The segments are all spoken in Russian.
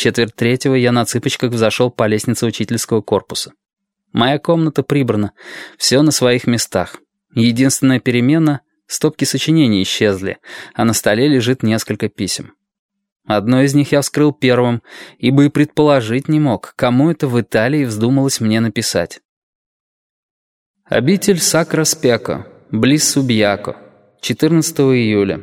четверть третьего я на цыпочках взошел по лестнице учительского корпуса. Моя комната прибрана, все на своих местах. Единственная перемена — стопки сочинений исчезли, а на столе лежит несколько писем. Одно из них я вскрыл первым, ибо и предположить не мог, кому это в Италии вздумалось мне написать. Обитель Сакра Спеко, близ Субьяко, 14 июля.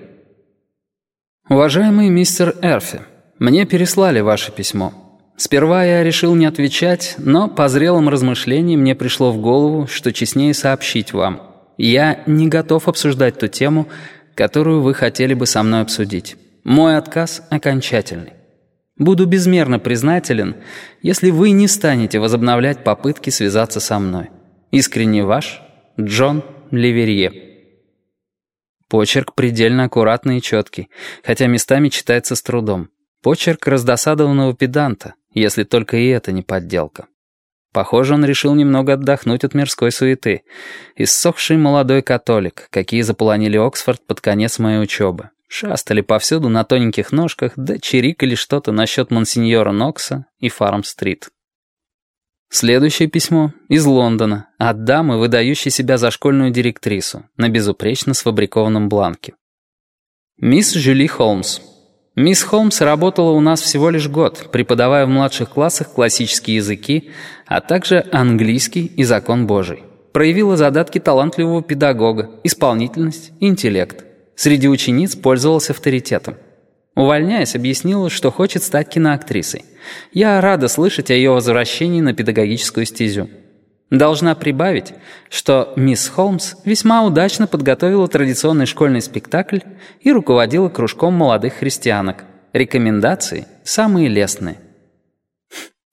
Уважаемый мистер Эрфи, мне переслали ваше письмо. Сперва я решил не отвечать, но по зрелым размышлениям мне пришло в голову, что честнее сообщить вам. Я не готов обсуждать ту тему, которую вы хотели бы со мной обсудить. Мой отказ окончательный. Буду безмерно признателен, если вы не станете возобновлять попытки связаться со мной. Искренне ваш, Джон Ливерье. Почерк предельно аккуратный и четкий, хотя местами читается с трудом. Почерк раздосадованного педанта, если только и это не подделка. Похоже, он решил немного отдохнуть от мирской суеты. Иссохший молодой католик, какие заполонили Оксфорд под конец моей учебы. Шастали повсюду на тоненьких ножках, да чирикали что-то насчет монсеньора Нокса и Фарм-стрит. Следующее письмо из Лондона от дамы, выдающей себя за школьную директрису, на безупречно сфабрикованном бланке. Мисс Жюли Холмс. Мисс Холмс работала у нас всего лишь год, преподавая в младших классах классические языки, а также английский и закон Божий. Проявила задатки талантливого педагога, исполнительность интеллект. Среди учениц пользовалась авторитетом. Увольняясь, объяснила, что хочет стать киноактрисой. Я рада слышать о ее возвращении на педагогическую стезю. Должна прибавить, что мисс Холмс весьма удачно подготовила традиционный школьный спектакль и руководила кружком молодых христианок. Рекомендации самые лестные.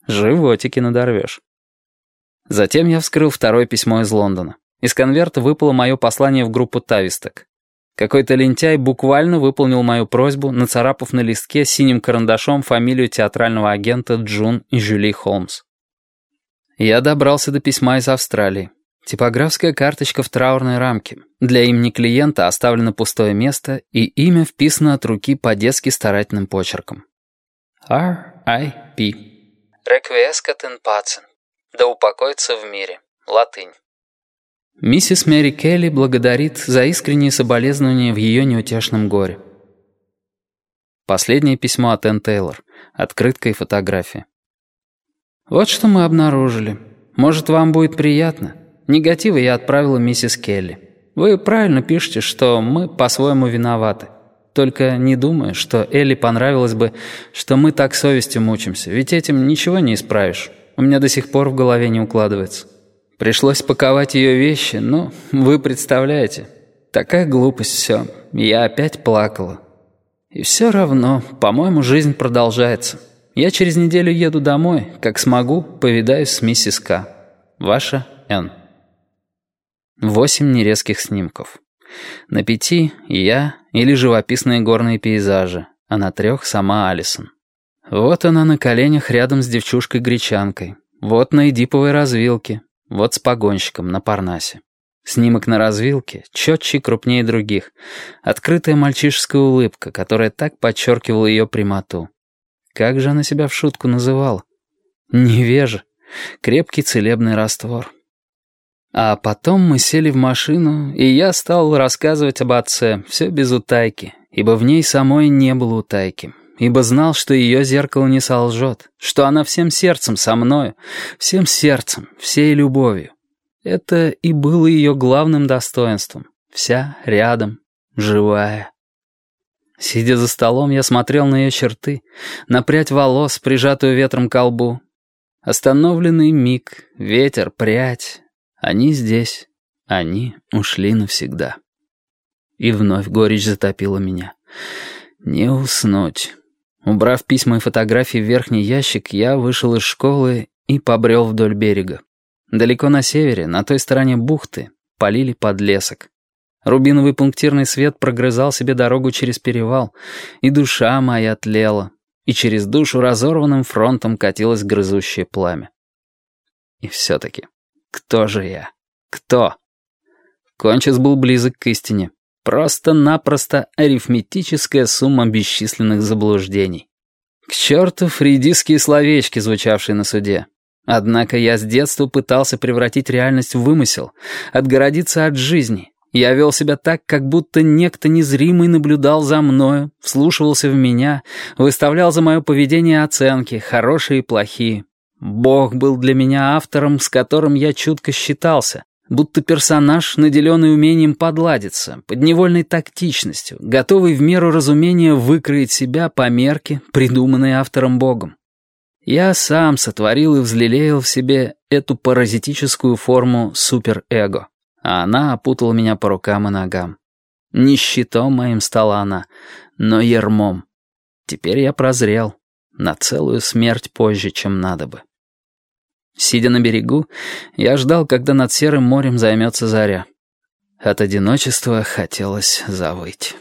Животики надорвешь. Затем я вскрыл второе письмо из Лондона. Из конверта выпало мое послание в группу тависток. Какой-то лентяй буквально выполнил мою просьбу, нацарапав на листке синим карандашом фамилию театрального агента Джун и Жюли Холмс. Я добрался до письма из Австралии. Типографская карточка в траурной рамке. Для имени клиента оставлено пустое место, и имя вписано от руки по-детски старательным почерком. R.I.P. Requiescat in pacem. Да упокоится в мире. Латынь. Миссис Мэри Келли благодарит за искренние соболезнования в ее неутешном горе. Последнее письмо от Энн Тейлор. Открытка и фотография. Вот что мы обнаружили. Может, вам будет приятно. Негативы я отправила миссис Келли. Вы правильно пишете, что мы по-своему виноваты. Только не думаю, что Элли понравилось бы, что мы так совестью мучимся, ведь этим ничего не исправишь. У меня до сих пор в голове не укладывается. Пришлось паковать ее вещи, но вы представляете, такая глупость все. Я опять плакала. И все равно, по-моему, жизнь продолжается. Я через неделю еду домой, как смогу, повидаюсь с миссис К. Ваша Н. Восемь нерезких снимков. На пяти я или живописные горные пейзажи, а на трех сама Алисон. Вот она на коленях рядом с девчушкой-гречанкой. Вот на эдиповой развилке, вот с погонщиком на Парнасе. Снимок на развилке, четче и крупнее других. Открытая мальчишеская улыбка, которая так подчеркивала ее прямоту. Как же она себя в шутку называла? Невежа. Крепкий целебный раствор. А потом мы сели в машину, и я стал рассказывать об отце, все без утайки, ибо в ней самой не было утайки ибо знал, что ее зеркало не солжет, что она всем сердцем со мною, всем сердцем, всей любовью. Это и было ее главным достоинством. Вся рядом, живая. Сидя за столом, я смотрел на ее черты, на прядь волос, прижатую ветром к лбу. Остановленный миг, ветер, прядь. Они здесь, они ушли навсегда. И вновь горечь затопила меня. Не уснуть. Убрав письма и фотографии в верхний ящик, я вышел из школы и побрел вдоль берега. Далеко на севере, на той стороне бухты, полили подлесок. Рубиновый пунктирный свет прогрызал себе дорогу через перевал, и душа моя тлела, и через душу разорванным фронтом катилось грызущее пламя. И все-таки, кто же я? Кто? Кончис был близок к истине. Просто-напросто арифметическая сумма бесчисленных заблуждений. К черту фрейдистские словечки, звучавшие на суде. Однако я с детства пытался превратить реальность в вымысел, отгородиться от жизни. Я вел себя так, как будто некто незримый наблюдал за мною, вслушивался в меня, выставлял за мое поведение оценки, хорошие и плохие. Бог был для меня автором, с которым я чутко считался, будто персонаж, наделенный умением подладиться, подневольной тактичностью, готовый в меру разумения выкроить себя по мерке, придуманной автором Богом. Я сам сотворил и взлелеял в себе эту паразитическую форму суперэго, а она опутала меня по рукам и ногам. Не щитом моим стала она, но ермом. Теперь я прозрел на целую смерть позже, чем надо бы. Сидя на берегу, я ждал, когда над серым морем займется заря. От одиночества хотелось завыть.